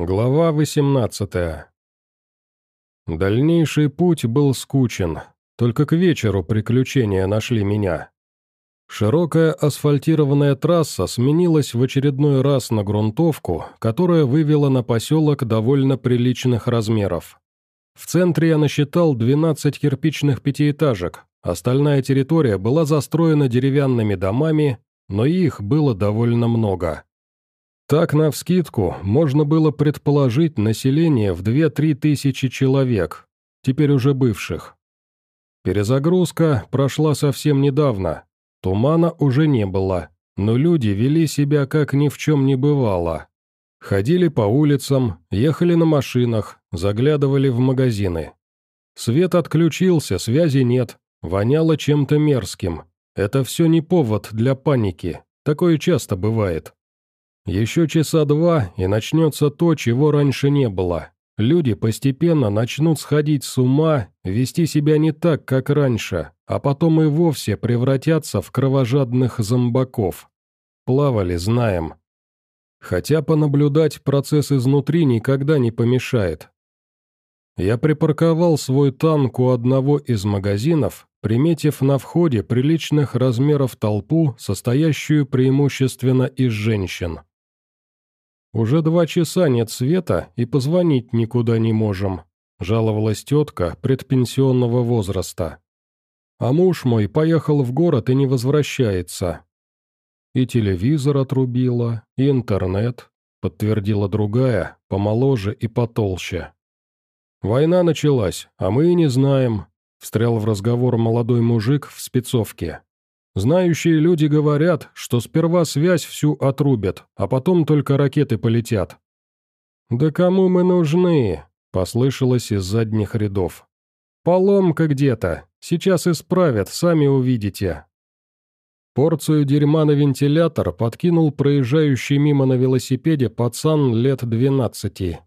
Глава 18 Дальнейший путь был скучен, только к вечеру приключения нашли меня. Широкая асфальтированная трасса сменилась в очередной раз на грунтовку, которая вывела на поселок довольно приличных размеров. В центре я насчитал 12 кирпичных пятиэтажек, остальная территория была застроена деревянными домами, но их было довольно много. Так, навскидку, можно было предположить население в 2-3 тысячи человек, теперь уже бывших. Перезагрузка прошла совсем недавно, тумана уже не было, но люди вели себя как ни в чем не бывало. Ходили по улицам, ехали на машинах, заглядывали в магазины. Свет отключился, связи нет, воняло чем-то мерзким. Это все не повод для паники, такое часто бывает. Еще часа два, и начнется то, чего раньше не было. Люди постепенно начнут сходить с ума, вести себя не так, как раньше, а потом и вовсе превратятся в кровожадных зомбаков. Плавали, знаем. Хотя понаблюдать процесс изнутри никогда не помешает. Я припарковал свой танк у одного из магазинов, приметив на входе приличных размеров толпу, состоящую преимущественно из женщин. «Уже два часа нет света и позвонить никуда не можем», – жаловалась тетка предпенсионного возраста. «А муж мой поехал в город и не возвращается». «И телевизор отрубила, и интернет», – подтвердила другая, помоложе и потолще. «Война началась, а мы и не знаем», – встрял в разговор молодой мужик в спецовке. Знающие люди говорят, что сперва связь всю отрубят, а потом только ракеты полетят. «Да кому мы нужны?» – послышалось из задних рядов. «Поломка где-то. Сейчас исправят, сами увидите». Порцию дерьма на вентилятор подкинул проезжающий мимо на велосипеде пацан лет двенадцати.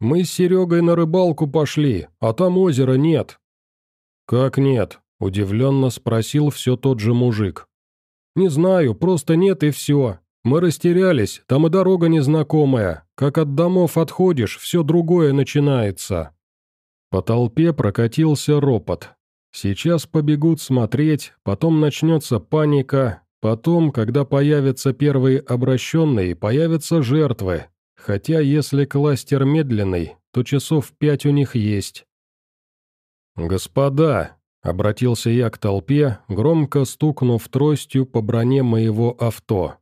«Мы с Серегой на рыбалку пошли, а там озера нет». «Как нет? Удивленно спросил все тот же мужик. «Не знаю, просто нет и все. Мы растерялись, там и дорога незнакомая. Как от домов отходишь, все другое начинается». По толпе прокатился ропот. Сейчас побегут смотреть, потом начнется паника, потом, когда появятся первые обращенные, появятся жертвы. Хотя если кластер медленный, то часов пять у них есть. «Господа, Обратился я к толпе, громко стукнув тростью по броне моего авто.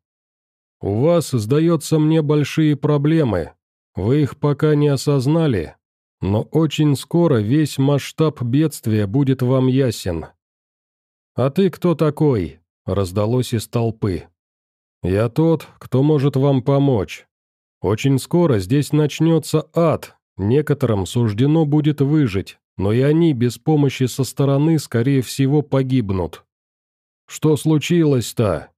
«У вас, сдается мне, большие проблемы. Вы их пока не осознали, но очень скоро весь масштаб бедствия будет вам ясен». «А ты кто такой?» – раздалось из толпы. «Я тот, кто может вам помочь. Очень скоро здесь начнется ад, некоторым суждено будет выжить, но и они без помощи со стороны, скорее всего, погибнут. Что случилось-то?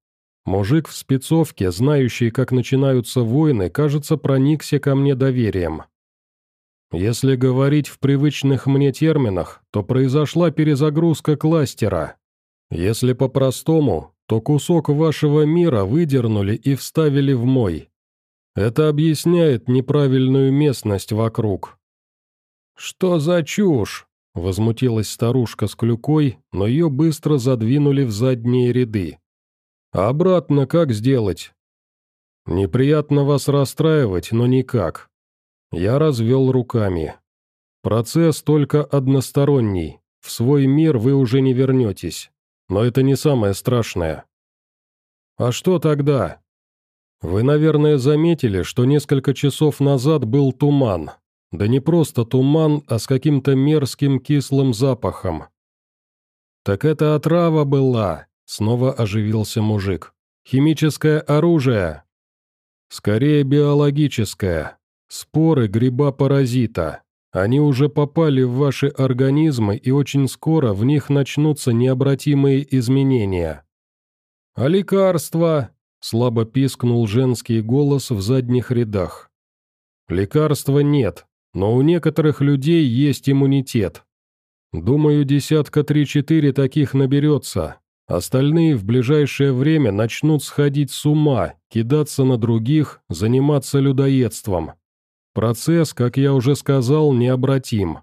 Мужик в спецовке, знающий, как начинаются войны, кажется, проникся ко мне доверием. Если говорить в привычных мне терминах, то произошла перезагрузка кластера. Если по-простому, то кусок вашего мира выдернули и вставили в мой. Это объясняет неправильную местность вокруг. «Что за чушь?» – возмутилась старушка с клюкой, но ее быстро задвинули в задние ряды. «А обратно как сделать?» «Неприятно вас расстраивать, но никак». Я развел руками. «Процесс только односторонний. В свой мир вы уже не вернетесь. Но это не самое страшное». «А что тогда?» «Вы, наверное, заметили, что несколько часов назад был туман, да не просто туман, а с каким-то мерзким кислым запахом. «Так это отрава была», — снова оживился мужик. «Химическое оружие». «Скорее биологическое. Споры гриба-паразита. Они уже попали в ваши организмы, и очень скоро в них начнутся необратимые изменения». «А лекарства?» — слабо пискнул женский голос в задних рядах. «Лекарства нет, но у некоторых людей есть иммунитет. Думаю, десятка три-четыре таких наберется. Остальные в ближайшее время начнут сходить с ума, кидаться на других, заниматься людоедством. Процесс, как я уже сказал, необратим.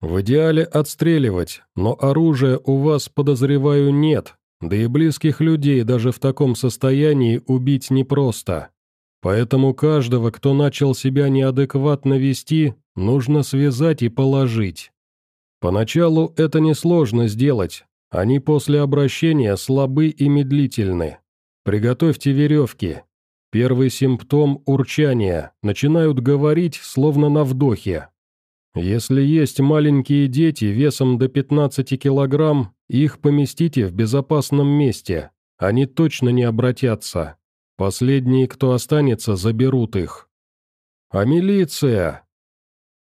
В идеале отстреливать, но оружия у вас, подозреваю, нет, да и близких людей даже в таком состоянии убить непросто. Поэтому каждого, кто начал себя неадекватно вести, нужно связать и положить. Поначалу это несложно сделать, они после обращения слабы и медлительны. Приготовьте веревки. Первый симптом – урчания, начинают говорить, словно на вдохе. Если есть маленькие дети весом до 15 килограмм, их поместите в безопасном месте, они точно не обратятся. Последние, кто останется, заберут их. А милиция?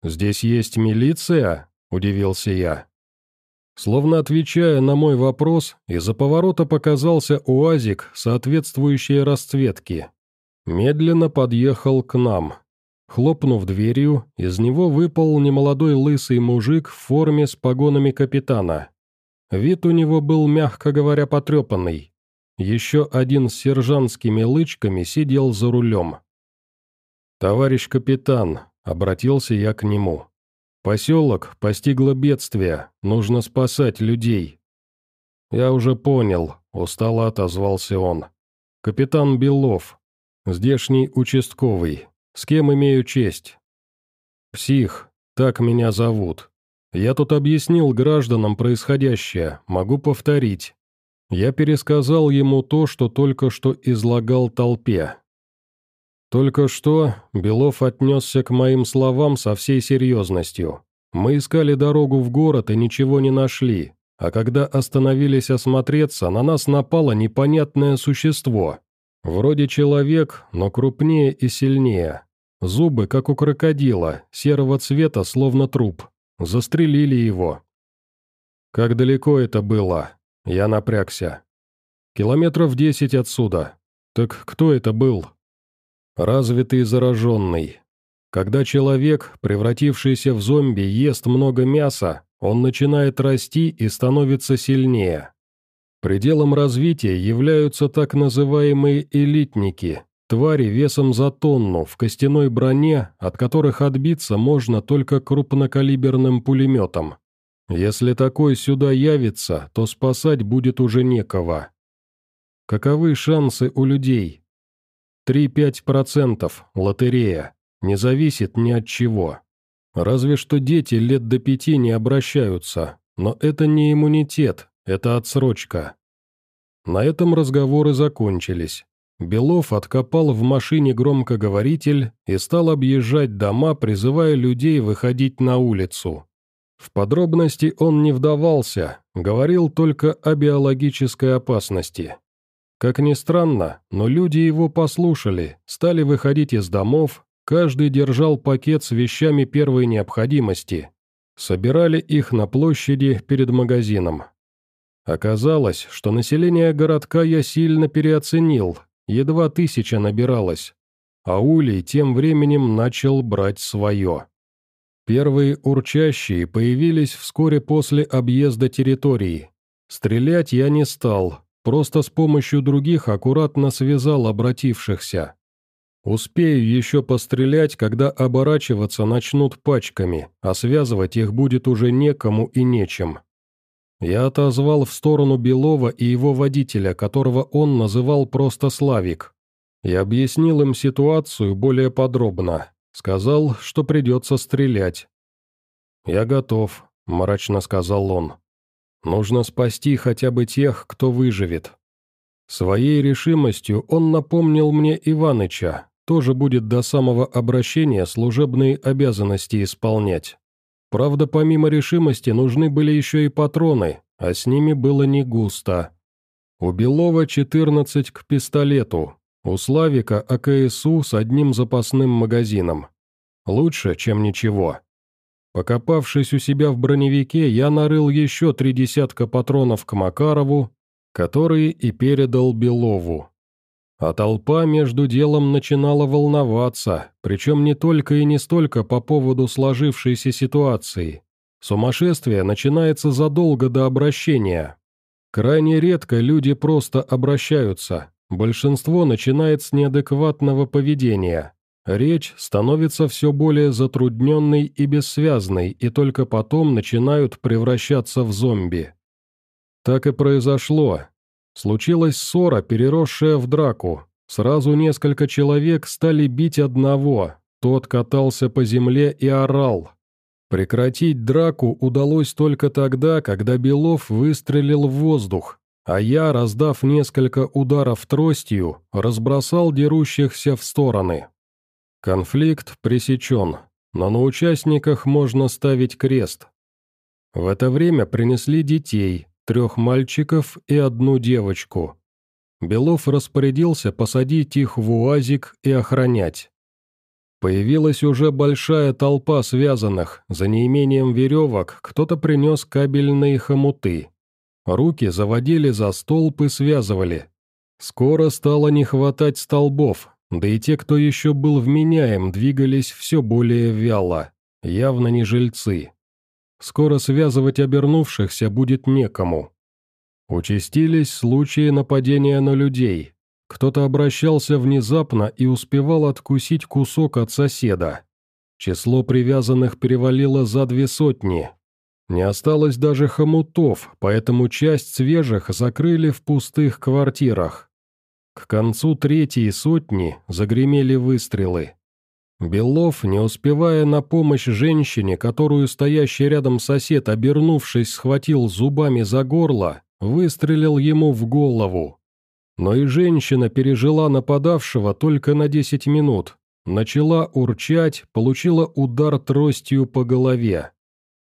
Здесь есть милиция? Удивился я. Словно отвечая на мой вопрос, из-за поворота показался уазик соответствующей расцветки. Медленно подъехал к нам. Хлопнув дверью, из него выпал немолодой лысый мужик в форме с погонами капитана. Вид у него был, мягко говоря, потрепанный. Еще один с сержантскими лычками сидел за рулем. «Товарищ капитан», — обратился я к нему, Поселок постигло бедствие, нужно спасать людей». «Я уже понял», — устало отозвался он. «Капитан Белов, здешний участковый. С кем имею честь?» «Псих, так меня зовут. Я тут объяснил гражданам происходящее, могу повторить. Я пересказал ему то, что только что излагал толпе. Только что Белов отнесся к моим словам со всей серьезностью. Мы искали дорогу в город и ничего не нашли, а когда остановились осмотреться, на нас напало непонятное существо. Вроде человек, но крупнее и сильнее. Зубы, как у крокодила, серого цвета, словно труп. Застрелили его. Как далеко это было? Я напрягся. Километров десять отсюда. Так кто это был? Развитый зараженный. Когда человек, превратившийся в зомби, ест много мяса, он начинает расти и становится сильнее. Пределом развития являются так называемые элитники, твари весом за тонну, в костяной броне, от которых отбиться можно только крупнокалиберным пулеметом. Если такой сюда явится, то спасать будет уже некого. Каковы шансы у людей? 3-5% лотерея. Не зависит ни от чего. Разве что дети лет до пяти не обращаются, но это не иммунитет, это отсрочка. На этом разговоры закончились. Белов откопал в машине громкоговоритель и стал объезжать дома, призывая людей выходить на улицу. В подробности он не вдавался, говорил только о биологической опасности. Как ни странно, но люди его послушали, стали выходить из домов, каждый держал пакет с вещами первой необходимости. Собирали их на площади перед магазином. Оказалось, что население городка я сильно переоценил, едва тысяча набиралось, а Улей тем временем начал брать свое. Первые урчащие появились вскоре после объезда территории. Стрелять я не стал, Просто с помощью других аккуратно связал обратившихся. Успею еще пострелять, когда оборачиваться начнут пачками, а связывать их будет уже некому и нечем. Я отозвал в сторону Белова и его водителя, которого он называл просто Славик. И объяснил им ситуацию более подробно. Сказал, что придется стрелять. «Я готов», – мрачно сказал он. Нужно спасти хотя бы тех, кто выживет. Своей решимостью он напомнил мне Иваныча, тоже будет до самого обращения служебные обязанности исполнять. Правда, помимо решимости нужны были еще и патроны, а с ними было не густо. У Белова 14 к пистолету, у Славика АКСУ с одним запасным магазином. Лучше, чем ничего. Покопавшись у себя в броневике, я нарыл еще три десятка патронов к Макарову, которые и передал Белову. А толпа между делом начинала волноваться, причем не только и не столько по поводу сложившейся ситуации. Сумасшествие начинается задолго до обращения. Крайне редко люди просто обращаются, большинство начинает с неадекватного поведения. Речь становится все более затрудненной и бессвязной, и только потом начинают превращаться в зомби. Так и произошло. Случилась ссора, переросшая в драку. Сразу несколько человек стали бить одного. Тот катался по земле и орал. Прекратить драку удалось только тогда, когда Белов выстрелил в воздух, а я, раздав несколько ударов тростью, разбросал дерущихся в стороны. Конфликт пресечен, но на участниках можно ставить крест. В это время принесли детей, трех мальчиков и одну девочку. Белов распорядился посадить их в уазик и охранять. Появилась уже большая толпа связанных, за неимением веревок кто-то принес кабельные хомуты. Руки заводили за столб и связывали. Скоро стало не хватать столбов, да и те, кто еще был вменяем, двигались все более вяло, явно не жильцы. Скоро связывать обернувшихся будет некому. Участились случаи нападения на людей. Кто-то обращался внезапно и успевал откусить кусок от соседа. Число привязанных перевалило за две сотни, не осталось даже хомутов, поэтому часть свежих закрыли в пустых квартирах. К концу третьей сотни загремели выстрелы. Белов, не успевая на помощь женщине, которую стоящий рядом сосед, обернувшись, схватил зубами за горло, выстрелил ему в голову. Но и женщина пережила нападавшего только на 10 минут. Начала урчать, получила удар тростью по голове.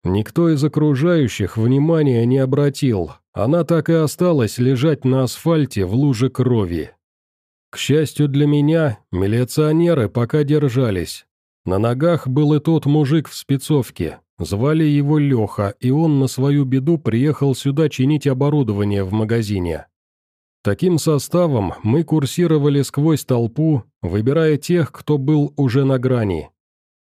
Никто из окружающих внимания не обратил, она так и осталась лежать на асфальте в луже крови. К счастью для меня, милиционеры пока держались. На ногах был и тот мужик в спецовке, звали его Леха, и он на свою беду приехал сюда чинить оборудование в магазине. Таким составом мы курсировали сквозь толпу, выбирая тех, кто был уже на грани.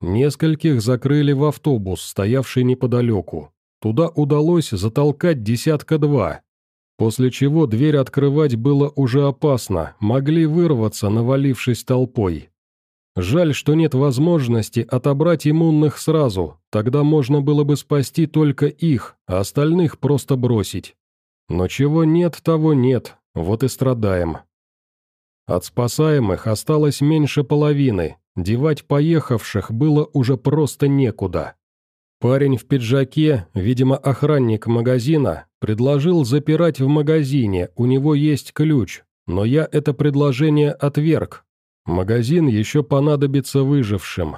Нескольких закрыли в автобус, стоявший неподалеку. Туда удалось затолкать десятка-два. После чего дверь открывать было уже опасно, могли вырваться, навалившись толпой. Жаль, что нет возможности отобрать иммунных сразу, тогда можно было бы спасти только их, а остальных просто бросить. Но чего нет, того нет, вот и страдаем. От спасаемых осталось меньше половины, Девать поехавших было уже просто некуда. Парень в пиджаке, видимо, охранник магазина, предложил запирать в магазине, у него есть ключ, но я это предложение отверг. Магазин еще понадобится выжившим.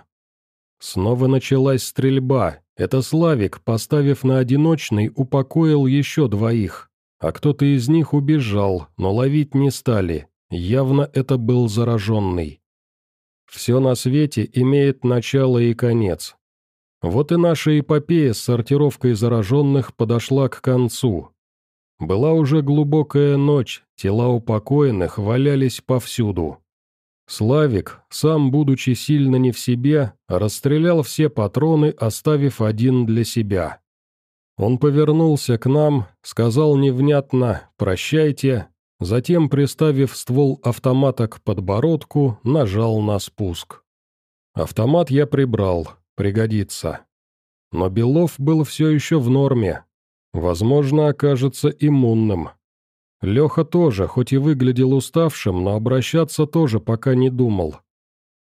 Снова началась стрельба. Это Славик, поставив на одиночный, упокоил еще двоих. А кто-то из них убежал, но ловить не стали. Явно это был зараженный. Все на свете имеет начало и конец. Вот и наша эпопея с сортировкой зараженных подошла к концу. Была уже глубокая ночь, тела упокоенных валялись повсюду. Славик, сам будучи сильно не в себе, расстрелял все патроны, оставив один для себя. Он повернулся к нам, сказал невнятно «прощайте», Затем, приставив ствол автомата к подбородку, нажал на спуск. Автомат я прибрал, пригодится. Но Белов был все еще в норме. Возможно, окажется иммунным. Леха тоже, хоть и выглядел уставшим, но обращаться тоже пока не думал.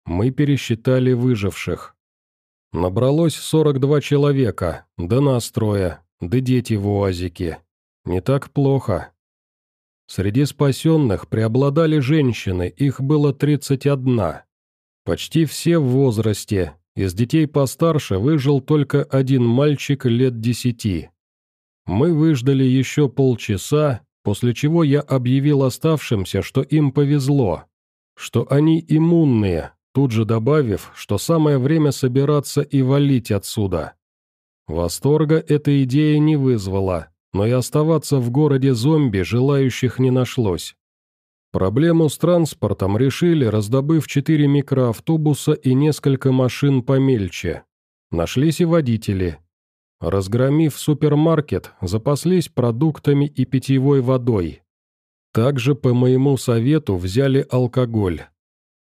Мы пересчитали выживших. Набралось 42 человека, да настроя, да дети в уазике. Не так плохо. Среди спасенных преобладали женщины, их было 31. Почти все в возрасте, из детей постарше выжил только один мальчик лет десяти. Мы выждали еще полчаса, после чего я объявил оставшимся, что им повезло, что они иммунные, тут же добавив, что самое время собираться и валить отсюда. Восторга эта идея не вызвала, но и оставаться в городе зомби желающих не нашлось. Проблему с транспортом решили, раздобыв четыре микроавтобуса и несколько машин помельче. Нашлись и водители. Разгромив супермаркет, запаслись продуктами и питьевой водой. Также, по моему совету, взяли алкоголь.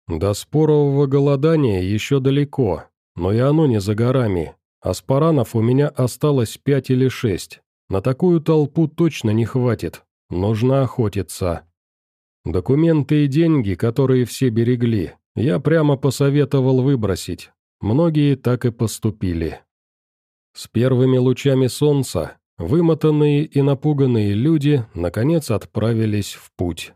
До спорового голодания еще далеко, но и оно не за горами. Аспаранов у меня осталось пять или шесть. На такую толпу точно не хватит. Нужно охотиться. Документы и деньги, которые все берегли, я прямо посоветовал выбросить. Многие так и поступили. С первыми лучами солнца вымотанные и напуганные люди наконец отправились в путь.